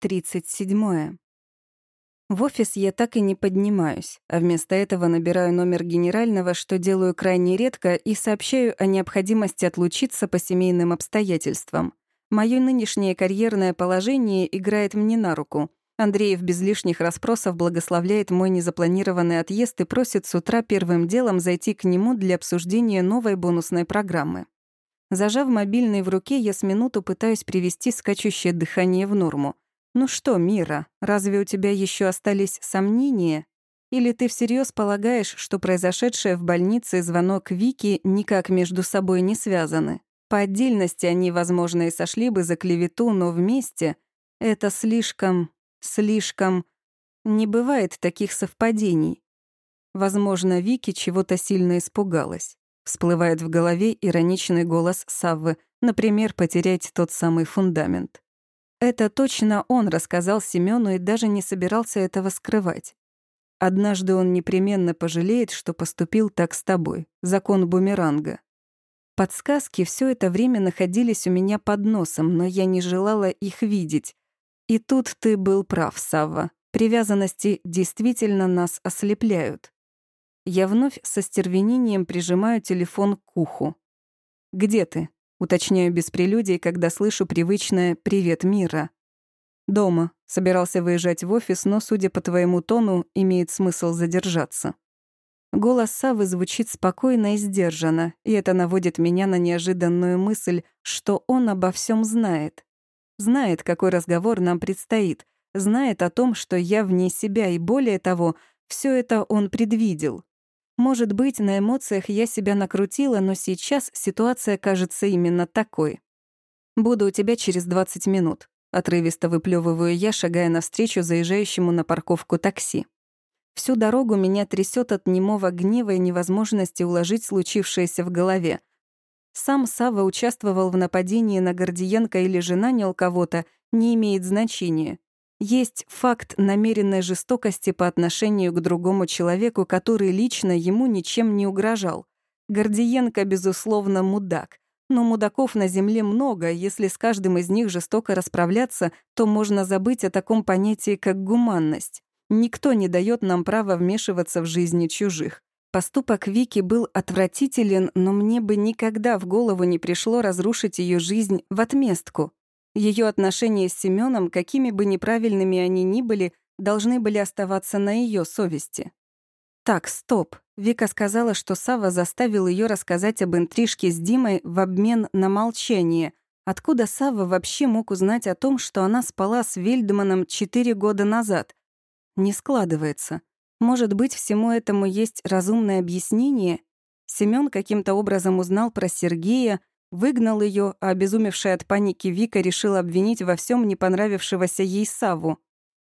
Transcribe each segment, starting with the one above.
37. В офис я так и не поднимаюсь, а вместо этого набираю номер генерального, что делаю крайне редко, и сообщаю о необходимости отлучиться по семейным обстоятельствам. Моё нынешнее карьерное положение играет мне на руку. Андреев без лишних расспросов благословляет мой незапланированный отъезд и просит с утра первым делом зайти к нему для обсуждения новой бонусной программы. Зажав мобильный в руке, я с минуту пытаюсь привести скачущее дыхание в норму. «Ну что, Мира, разве у тебя еще остались сомнения? Или ты всерьез полагаешь, что произошедшее в больнице и звонок Вики никак между собой не связаны? По отдельности они, возможно, и сошли бы за клевету, но вместе это слишком, слишком... Не бывает таких совпадений. Возможно, Вики чего-то сильно испугалась. Всплывает в голове ироничный голос Саввы, например, потерять тот самый фундамент. Это точно он рассказал Семену и даже не собирался этого скрывать. Однажды он непременно пожалеет, что поступил так с тобой. Закон бумеранга. Подсказки все это время находились у меня под носом, но я не желала их видеть. И тут ты был прав, Савва. Привязанности действительно нас ослепляют. Я вновь со стервенением прижимаю телефон к уху. «Где ты?» — уточняю без прелюдий, когда слышу привычное «Привет, Мира». «Дома. Собирался выезжать в офис, но, судя по твоему тону, имеет смысл задержаться». Голос Савы звучит спокойно и сдержанно, и это наводит меня на неожиданную мысль, что он обо всем знает. Знает, какой разговор нам предстоит, знает о том, что я вне себя, и более того, все это он предвидел. Может быть, на эмоциях я себя накрутила, но сейчас ситуация кажется именно такой. «Буду у тебя через 20 минут», — отрывисто выплёвываю я, шагая навстречу заезжающему на парковку такси. Всю дорогу меня трясет от немого гнева и невозможности уложить случившееся в голове. Сам Сава участвовал в нападении на Гордиенко или же нанял кого-то, не имеет значения. Есть факт намеренной жестокости по отношению к другому человеку, который лично ему ничем не угрожал. Гордиенко, безусловно, мудак. Но мудаков на земле много, если с каждым из них жестоко расправляться, то можно забыть о таком понятии, как гуманность. Никто не дает нам права вмешиваться в жизни чужих. Поступок Вики был отвратителен, но мне бы никогда в голову не пришло разрушить ее жизнь в отместку. Ее отношения с Семеном, какими бы неправильными они ни были, должны были оставаться на ее совести. Так, стоп. Вика сказала, что Сава заставил ее рассказать об интрижке с Димой в обмен на молчание. Откуда Сава вообще мог узнать о том, что она спала с Вельдманом четыре года назад? Не складывается. Может быть, всему этому есть разумное объяснение? Семён каким-то образом узнал про Сергея, Выгнал ее, а обезумевшая от паники Вика решила обвинить во всем не понравившегося ей Саву.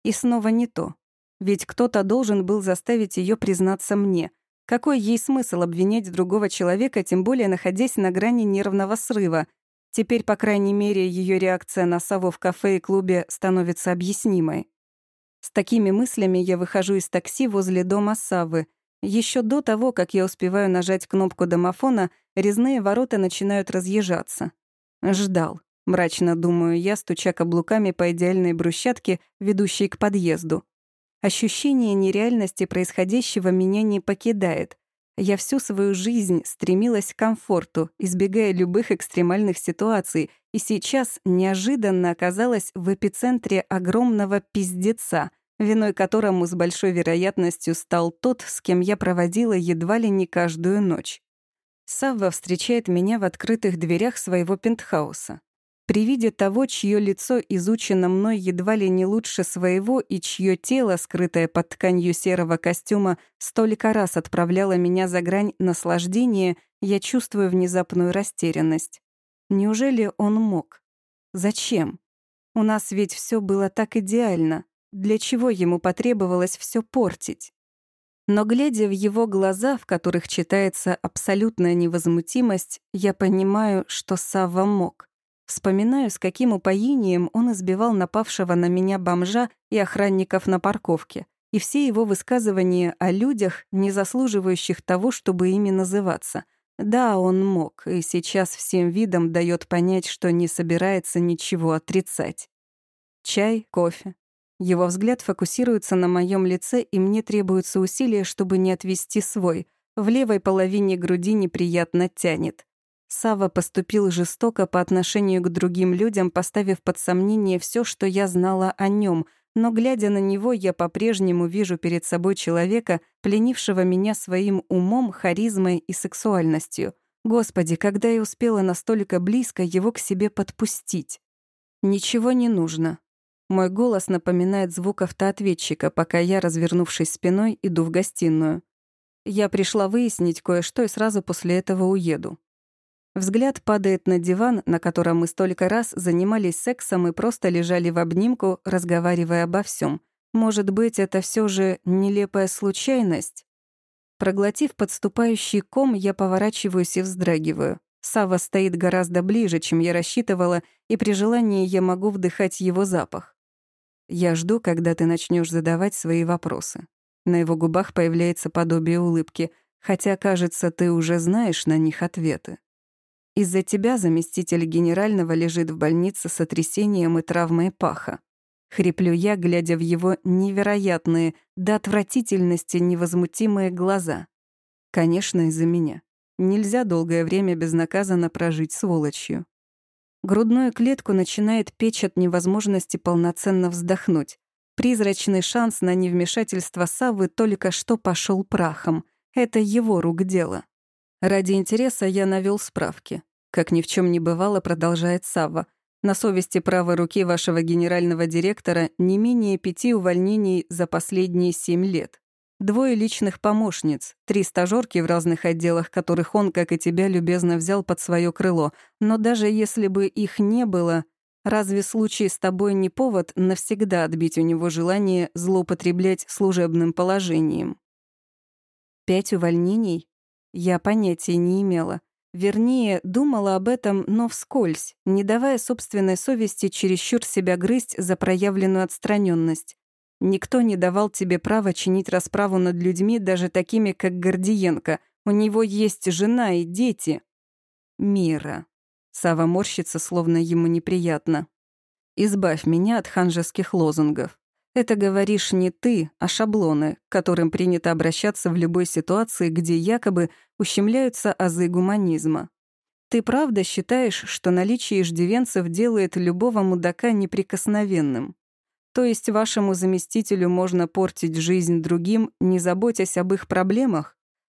И снова не то. Ведь кто-то должен был заставить ее признаться мне. Какой ей смысл обвинять другого человека, тем более находясь на грани нервного срыва? Теперь, по крайней мере, ее реакция на Саву в кафе и клубе становится объяснимой. С такими мыслями я выхожу из такси возле дома Савы — еще до того, как я успеваю нажать кнопку домофона, резные ворота начинают разъезжаться. Ждал. Мрачно думаю я, стуча каблуками по идеальной брусчатке, ведущей к подъезду. Ощущение нереальности происходящего меня не покидает. Я всю свою жизнь стремилась к комфорту, избегая любых экстремальных ситуаций, и сейчас неожиданно оказалась в эпицентре огромного пиздеца, виной которому с большой вероятностью стал тот, с кем я проводила едва ли не каждую ночь. Савва встречает меня в открытых дверях своего пентхауса. При виде того, чье лицо изучено мной едва ли не лучше своего и чье тело, скрытое под тканью серого костюма, столько раз отправляло меня за грань наслаждения, я чувствую внезапную растерянность. Неужели он мог? Зачем? У нас ведь все было так идеально. Для чего ему потребовалось все портить? Но глядя в его глаза, в которых читается абсолютная невозмутимость, я понимаю, что Савва мог. Вспоминаю, с каким упоением он избивал напавшего на меня бомжа и охранников на парковке, и все его высказывания о людях, не заслуживающих того, чтобы ими называться. Да, он мог, и сейчас всем видом дает понять, что не собирается ничего отрицать. Чай, кофе. Его взгляд фокусируется на моем лице, и мне требуются усилия, чтобы не отвести свой. В левой половине груди неприятно тянет. Сава поступил жестоко по отношению к другим людям, поставив под сомнение все, что я знала о нем, но, глядя на него, я по-прежнему вижу перед собой человека, пленившего меня своим умом, харизмой и сексуальностью. Господи, когда я успела настолько близко его к себе подпустить? Ничего не нужно. Мой голос напоминает звук автоответчика, пока я, развернувшись спиной, иду в гостиную. Я пришла выяснить кое-что и сразу после этого уеду. Взгляд падает на диван, на котором мы столько раз занимались сексом и просто лежали в обнимку, разговаривая обо всем. Может быть, это все же нелепая случайность? Проглотив подступающий ком, я поворачиваюсь и вздрагиваю. Сава стоит гораздо ближе, чем я рассчитывала, и при желании я могу вдыхать его запах. Я жду, когда ты начнешь задавать свои вопросы. На его губах появляется подобие улыбки, хотя, кажется, ты уже знаешь на них ответы. Из-за тебя заместитель генерального лежит в больнице с сотрясением и травмой паха. Хриплю я, глядя в его невероятные, до отвратительности невозмутимые глаза. Конечно, из-за меня. Нельзя долгое время безнаказанно прожить сволочью. Грудную клетку начинает печь от невозможности полноценно вздохнуть. Призрачный шанс на невмешательство Саввы только что пошел прахом. Это его рук дело. Ради интереса я навел справки. Как ни в чем не бывало, продолжает Савва. На совести правой руки вашего генерального директора не менее пяти увольнений за последние семь лет. Двое личных помощниц, три стажёрки в разных отделах, которых он, как и тебя, любезно взял под свое крыло. Но даже если бы их не было, разве случай с тобой не повод навсегда отбить у него желание злоупотреблять служебным положением? Пять увольнений? Я понятия не имела. Вернее, думала об этом, но вскользь, не давая собственной совести чересчур себя грызть за проявленную отстраненность. Никто не давал тебе права чинить расправу над людьми, даже такими, как Гордиенко. У него есть жена и дети. Мира. Сава морщится, словно ему неприятно. «Избавь меня от ханжеских лозунгов. Это говоришь не ты, а шаблоны, к которым принято обращаться в любой ситуации, где якобы ущемляются азы гуманизма. Ты правда считаешь, что наличие иждивенцев делает любого мудака неприкосновенным? То есть вашему заместителю можно портить жизнь другим, не заботясь об их проблемах?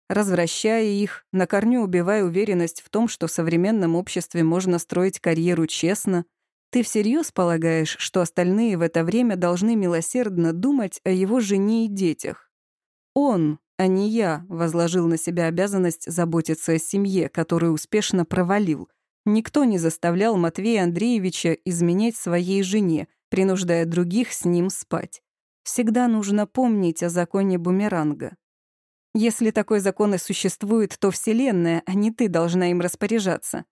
Развращая их, на корню убивая уверенность в том, что в современном обществе можно строить карьеру честно — ты всерьез полагаешь, что остальные в это время должны милосердно думать о его жене и детях? Он, а не я, возложил на себя обязанность заботиться о семье, которую успешно провалил. Никто не заставлял Матвея Андреевича изменять своей жене, принуждая других с ним спать. Всегда нужно помнить о законе бумеранга. Если такой закон и существует, то Вселенная, а не ты должна им распоряжаться.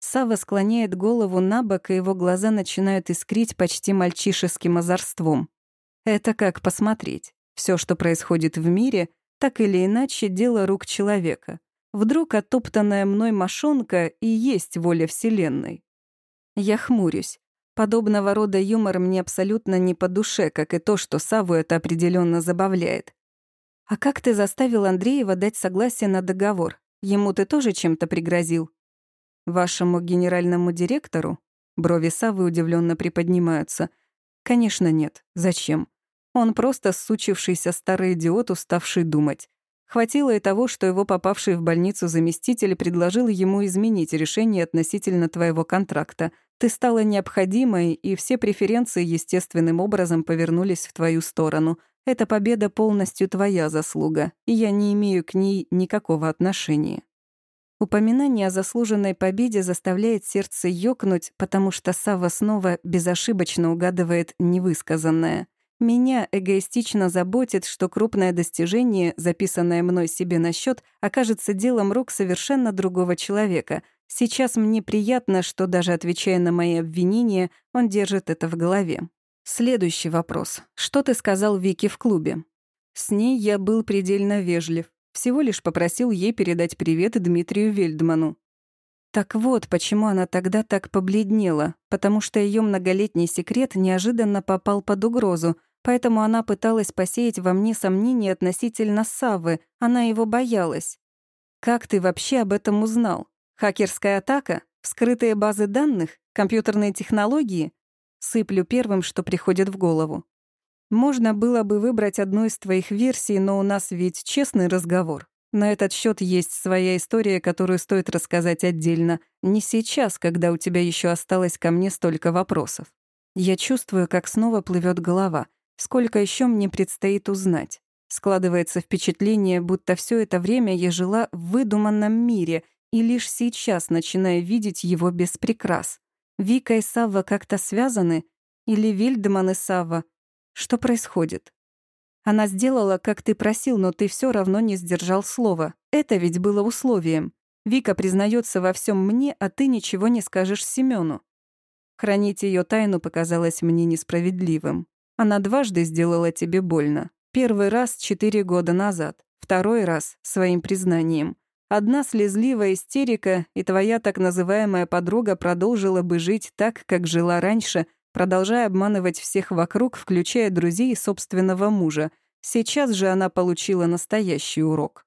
Сава склоняет голову на бок, и его глаза начинают искрить почти мальчишеским озорством. Это как посмотреть. Все, что происходит в мире, так или иначе дело рук человека. Вдруг оттоптанная мной мошонка и есть воля Вселенной. Я хмурюсь. Подобного рода юмор мне абсолютно не по душе, как и то, что Саву это определенно забавляет. «А как ты заставил Андреева дать согласие на договор? Ему ты тоже чем-то пригрозил?» Вашему генеральному директору? Брови Савы удивленно приподнимаются. Конечно, нет. Зачем? Он просто сучившийся старый идиот, уставший думать. Хватило и того, что его попавший в больницу заместитель предложил ему изменить решение относительно твоего контракта. Ты стала необходимой, и все преференции естественным образом повернулись в твою сторону. Эта победа полностью твоя заслуга, и я не имею к ней никакого отношения. Упоминание о заслуженной победе заставляет сердце ёкнуть, потому что Сава снова безошибочно угадывает невысказанное. Меня эгоистично заботит, что крупное достижение, записанное мной себе на счет, окажется делом рук совершенно другого человека. Сейчас мне приятно, что даже отвечая на мои обвинения, он держит это в голове. Следующий вопрос. Что ты сказал Вике в клубе? С ней я был предельно вежлив. Всего лишь попросил ей передать привет Дмитрию Вельдману. Так вот, почему она тогда так побледнела, потому что ее многолетний секрет неожиданно попал под угрозу, поэтому она пыталась посеять во мне сомнения относительно Саввы, она его боялась. Как ты вообще об этом узнал? Хакерская атака? Вскрытые базы данных? Компьютерные технологии? Сыплю первым, что приходит в голову. Можно было бы выбрать одну из твоих версий, но у нас ведь честный разговор. На этот счет есть своя история, которую стоит рассказать отдельно. Не сейчас, когда у тебя еще осталось ко мне столько вопросов. Я чувствую, как снова плывет голова. Сколько еще мне предстоит узнать? Складывается впечатление, будто все это время я жила в выдуманном мире и лишь сейчас начинаю видеть его без прикрас. Вика и Савва как-то связаны? Или Вильдеман и Савва? Что происходит? Она сделала, как ты просил, но ты все равно не сдержал слова. Это ведь было условием. Вика признается во всем мне, а ты ничего не скажешь Семену. Хранить ее тайну показалось мне несправедливым. Она дважды сделала тебе больно. Первый раз четыре года назад, второй раз своим признанием. Одна слезливая истерика, и твоя так называемая подруга продолжила бы жить так, как жила раньше, продолжая обманывать всех вокруг, включая друзей и собственного мужа. Сейчас же она получила настоящий урок.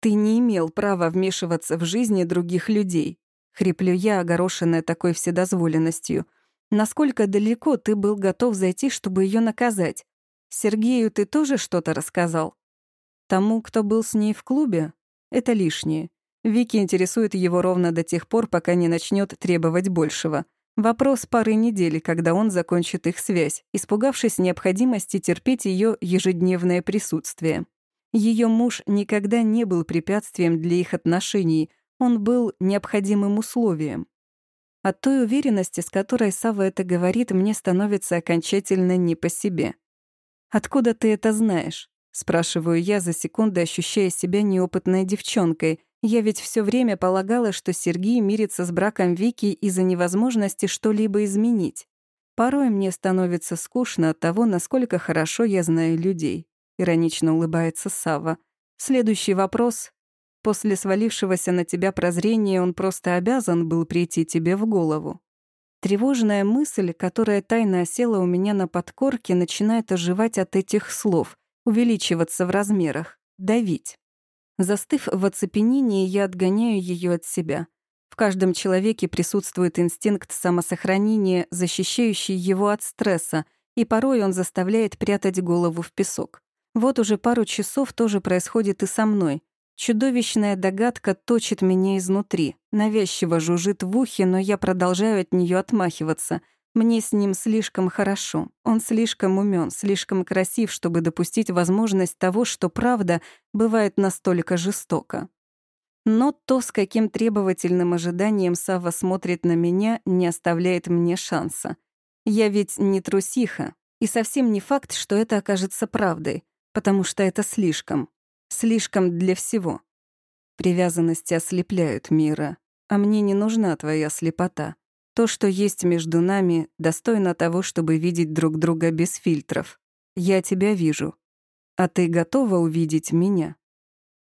«Ты не имел права вмешиваться в жизни других людей», — хриплю я, огорошенная такой вседозволенностью. «Насколько далеко ты был готов зайти, чтобы ее наказать? Сергею ты тоже что-то рассказал? Тому, кто был с ней в клубе? Это лишнее. Вики интересует его ровно до тех пор, пока не начнет требовать большего. Вопрос пары недель, когда он закончит их связь, испугавшись необходимости терпеть ее ежедневное присутствие. Ее муж никогда не был препятствием для их отношений, он был необходимым условием. От той уверенности, с которой Сава это говорит, мне становится окончательно не по себе. «Откуда ты это знаешь?» — спрашиваю я за секунду, ощущая себя неопытной девчонкой. Я ведь все время полагала, что Сергей мирится с браком Вики из-за невозможности что-либо изменить. Порой мне становится скучно от того, насколько хорошо я знаю людей. Иронично улыбается Сава. Следующий вопрос. После свалившегося на тебя прозрения он просто обязан был прийти тебе в голову. Тревожная мысль, которая тайно осела у меня на подкорке, начинает оживать от этих слов, увеличиваться в размерах, давить. Застыв в оцепенении, я отгоняю ее от себя. В каждом человеке присутствует инстинкт самосохранения, защищающий его от стресса, и порой он заставляет прятать голову в песок. Вот уже пару часов тоже происходит и со мной. Чудовищная догадка точит меня изнутри, навязчиво жужжит в ухе, но я продолжаю от нее отмахиваться. Мне с ним слишком хорошо. Он слишком умен, слишком красив, чтобы допустить возможность того, что правда бывает настолько жестоко. Но то, с каким требовательным ожиданием Сава смотрит на меня, не оставляет мне шанса. Я ведь не трусиха, и совсем не факт, что это окажется правдой, потому что это слишком. Слишком для всего. Привязанности ослепляют мира, а мне не нужна твоя слепота. То, что есть между нами, достойно того, чтобы видеть друг друга без фильтров. Я тебя вижу. А ты готова увидеть меня?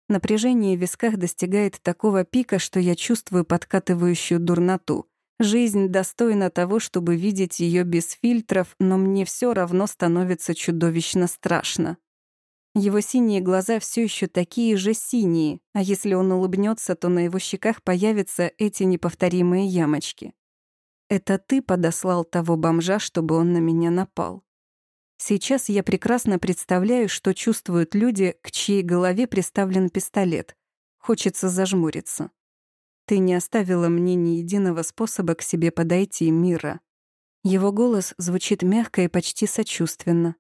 Напряжение в висках достигает такого пика, что я чувствую подкатывающую дурноту. Жизнь достойна того, чтобы видеть ее без фильтров, но мне все равно становится чудовищно страшно. Его синие глаза все еще такие же синие, а если он улыбнется, то на его щеках появятся эти неповторимые ямочки. Это ты подослал того бомжа, чтобы он на меня напал. Сейчас я прекрасно представляю, что чувствуют люди, к чьей голове приставлен пистолет. Хочется зажмуриться. Ты не оставила мне ни единого способа к себе подойти, Мира. Его голос звучит мягко и почти сочувственно.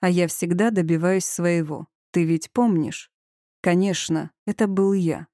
А я всегда добиваюсь своего. Ты ведь помнишь? Конечно, это был я.